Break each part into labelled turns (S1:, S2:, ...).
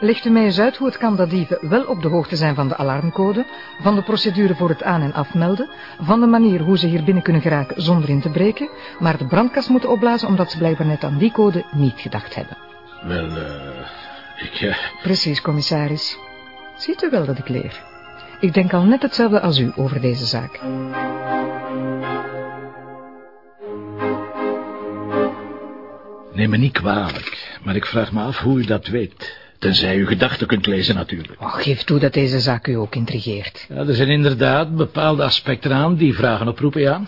S1: U mij eens uit hoe het kan dat dieven wel op de hoogte zijn van de alarmcode, van de procedure voor het aan- en afmelden, van de manier hoe ze hier binnen kunnen geraken zonder in te breken, maar de brandkast moeten opblazen omdat ze blijkbaar net aan die code niet gedacht hebben.
S2: Wel, eh, ik... eh,
S1: Precies, commissaris. Ziet u wel dat ik leer? Ik denk al net hetzelfde als u over deze zaak.
S2: neem me niet kwalijk, maar ik vraag me af hoe u dat weet. Tenzij u gedachten kunt lezen natuurlijk.
S1: Oh, geef toe dat deze zaak u ook intrigeert.
S2: Ja, er zijn inderdaad bepaalde aspecten aan die vragen oproepen, ja.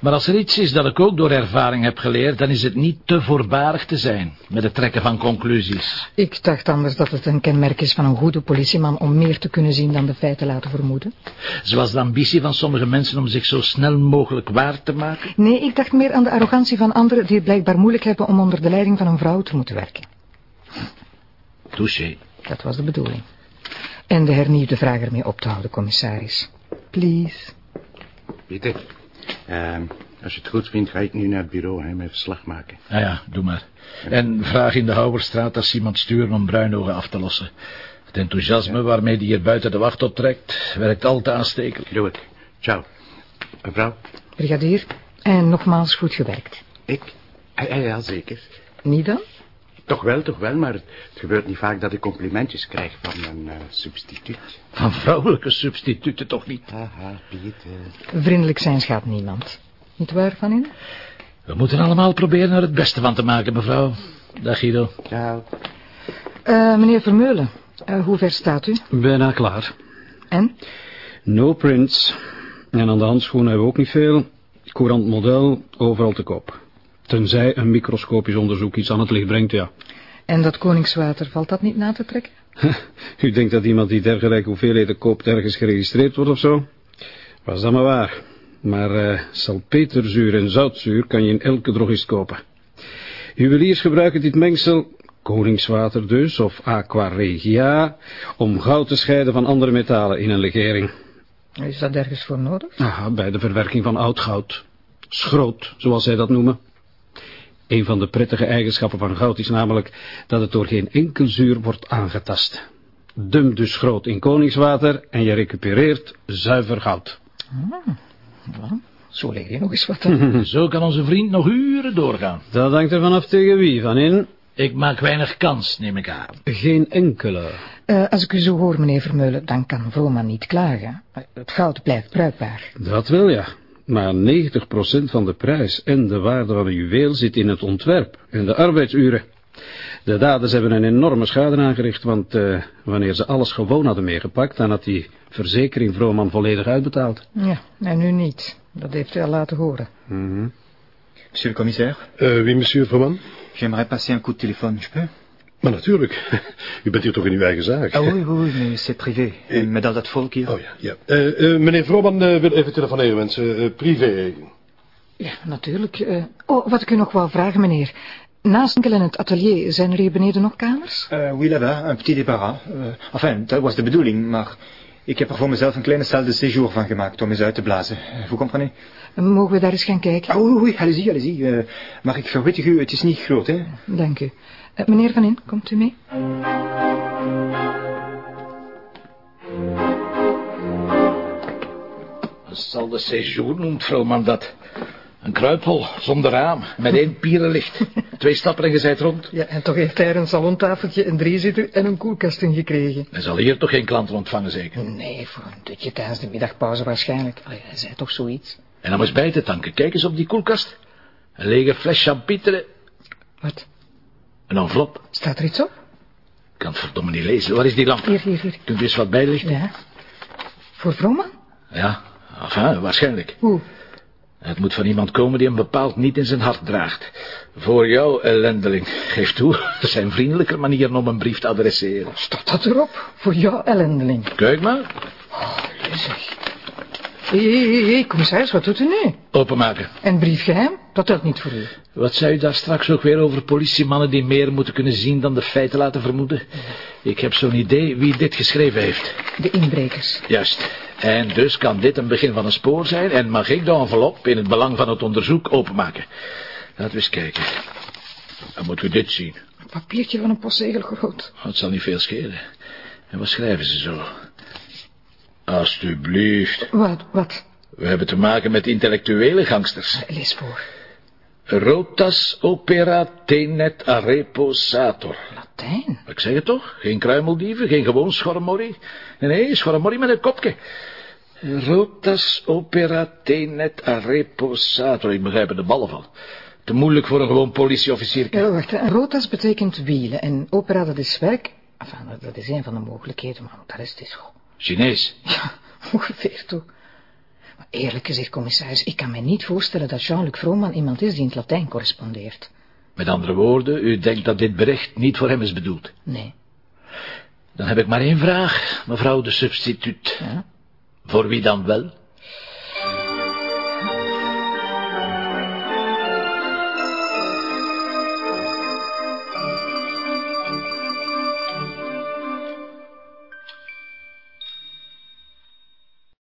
S2: Maar als er iets is dat ik ook door ervaring heb geleerd, dan is het niet te voorbarig te zijn met het trekken van conclusies.
S1: Ik dacht anders dat het een kenmerk is van een goede politieman om meer te kunnen zien dan de feiten laten vermoeden.
S2: Zoals de ambitie van sommige mensen om zich zo snel mogelijk waar te maken.
S1: Nee, ik dacht meer aan de arrogantie van anderen die het blijkbaar moeilijk hebben om onder de leiding van een vrouw te moeten werken.
S2: Touché.
S1: Dat was de bedoeling. En de hernieuwde vraag ermee op te houden, commissaris. Please.
S3: Pieter, ehm, als je het goed vindt, ga ik nu naar het bureau en mijn verslag maken.
S2: Nou ja, doe maar. En vraag in de Houwerstraat als iemand sturen om Bruinogen af te lossen. Het enthousiasme waarmee die hier buiten de wacht optrekt, werkt al te aanstekelijk.
S3: Doe ik. Ciao. Mevrouw,
S1: Brigadier, en nogmaals goed gewerkt.
S3: ik? Ja, zeker.
S1: Niet dan?
S3: Toch wel, toch wel, maar het gebeurt niet vaak dat ik complimentjes krijg van mijn eh, substituut.
S2: Van vrouwelijke substituten toch niet.
S3: Haha, Pieter.
S1: Vriendelijk zijn schaadt niemand. Niet waar, Van in?
S2: We moeten allemaal proberen er het beste van te maken, mevrouw. Dag Guido.
S3: Ciao.
S1: Eh, meneer Vermeulen, eh, hoe ver staat u?
S4: Bijna klaar.
S1: En?
S4: No prints. En aan de handschoenen hebben we ook niet veel. Courant model, overal te koop. Tenzij een microscopisch onderzoek iets aan het licht brengt, ja.
S1: En dat koningswater, valt dat niet na te trekken?
S4: U denkt dat iemand die dergelijke hoeveelheden koopt ergens geregistreerd wordt of zo? Was dat maar waar. Maar eh, salpeterzuur en zoutzuur kan je in elke drogist kopen. Juweliers gebruiken dit mengsel, koningswater dus, of aqua regia, om goud te scheiden van andere metalen in een legering.
S1: Is dat ergens voor nodig?
S4: Aha, bij de verwerking van oud goud. Schroot, zoals zij dat noemen. Een van de prettige eigenschappen van goud is namelijk dat het door geen enkel zuur wordt aangetast. Dump dus schroot in koningswater en je recupereert zuiver goud.
S1: Zo leer je nog eens wat. hè?
S2: Zo kan onze vriend nog uren doorgaan.
S4: Dat hangt er vanaf tegen wie van in.
S2: Ik maak weinig kans, neem ik aan.
S4: Geen enkele.
S1: Eh, als ik u zo hoor, meneer Vermeulen, dan kan Vroma niet klagen. Eh, Het goud blijft bruikbaar.
S4: Dat wel ja. Maar 90% van de prijs en de waarde van een juweel zit in het ontwerp en de arbeidsuren. De daders hebben een enorme schade aangericht, want eh, wanneer ze alles gewoon hadden meegepakt, dan had die verzekering Vrooman volledig uitbetaald.
S1: Ja, en nu niet. Dat heeft u al laten horen.
S5: Monsieur le commissaire,
S6: Euh, oui, monsieur Verman.
S5: j'aimerais passer un coup de téléphone, je peux
S6: Maar natuurlijk. U bent hier toch in uw eigen zaak?
S5: Ah oui, oui, mais c'est privé.
S6: Eh.
S5: Met al dat volk hier.
S6: Oh ja, ja. Eh, eh, meneer Vrooman eh, wil even telefoneren, mensen. Eh, privé.
S1: Ja, natuurlijk. eh. oh, wat ik u nog wou vragen, meneer. Naast enkel in het atelier zijn er hier beneden nog kamers?
S5: Oui, là-bas, un petit débarras. Enfin, dat was de bedoeling, maar ik heb er voor mezelf een kleine salle de séjour van gemaakt om eens uit te blazen. Eh, Vous comprenez?
S1: Mogen we daar eens gaan kijken?
S5: Ah oui, allez-y, allez-y. Eh, maar ik verwittig u, het is niet groot, hè.
S1: Dank u. Eh, meneer Van In, komt u mee?
S2: Een sal de séjour noemt vrouwman dat. Een kruiphol, zonder raam, met één pierenlicht. Twee stappen en je zijt rond.
S1: Ja, en toch heeft hij er een salontafeltje, een driezitter en een koelkast in gekregen.
S2: Hij zal hier toch geen klanten ontvangen, zeker?
S1: Nee, voor een dutje tijdens de middagpauze waarschijnlijk. Allee, hij zei toch zoiets?
S2: En om eens bij te tanken, kijk eens op die koelkast. Een lege fles champêtre,
S1: Wat?
S2: Een envelop.
S1: Staat er iets op?
S2: Ik kan het verdomme niet lezen. Waar is die lamp?
S1: Hier, hier, hier.
S2: Kunt u eens wat bijlichten?
S1: Ja. Voor Vroma?
S2: Ja, enfin, waarschijnlijk.
S1: Hoe?
S2: Het moet van iemand komen die hem bepaald niet in zijn hart draagt. Voor jou, ellendeling. Geef toe, er zijn vriendelijker manieren om een brief te adresseren.
S1: Staat dat erop? Voor jou, ellendeling.
S2: Kijk maar.
S1: Hé, hé, hé, hé, commissaris, wat doet u nu?
S2: Openmaken.
S1: En briefgeheim? Dat telt niet voor u.
S2: Wat zei u daar straks ook weer over politiemannen die meer moeten kunnen zien dan de feiten laten vermoeden? Ik heb zo'n idee wie dit geschreven heeft.
S1: De inbrekers.
S2: Juist. En dus kan dit een begin van een spoor zijn en mag ik de envelop in het belang van het onderzoek openmaken. Laten we eens kijken. Dan moet u dit zien.
S1: Een papiertje van een postzegel groot.
S2: Het zal niet veel schelen. En wat schrijven ze zo? Alsjeblieft.
S1: Wat, wat?
S2: We hebben te maken met intellectuele gangsters.
S1: Lees voor.
S2: Rotas opera tenet a reposator.
S1: Latijn.
S2: Ik zeg het toch? Geen kruimeldieven, geen gewoon schormorrie. Nee, nee, schormorrie met een kopje. Rotas opera tenet a reposator. Ik begrijp er de ballen van. Te moeilijk voor een gewoon politieofficier.
S1: Ja, wacht. hè. Rotas betekent wielen en opera dat is werk. Enfin, dat is een van de mogelijkheden, maar de rest is goed.
S2: Chinees.
S1: Ja, ongeveer toe. Maar eerlijk gezegd, commissaris, ik kan me niet voorstellen dat Jean-Luc Vrooman iemand is die in het Latijn correspondeert.
S2: Met andere woorden, u denkt dat dit bericht niet voor hem is bedoeld.
S1: Nee.
S2: Dan heb ik maar één vraag, mevrouw de substituut.
S1: Ja?
S2: Voor wie dan wel?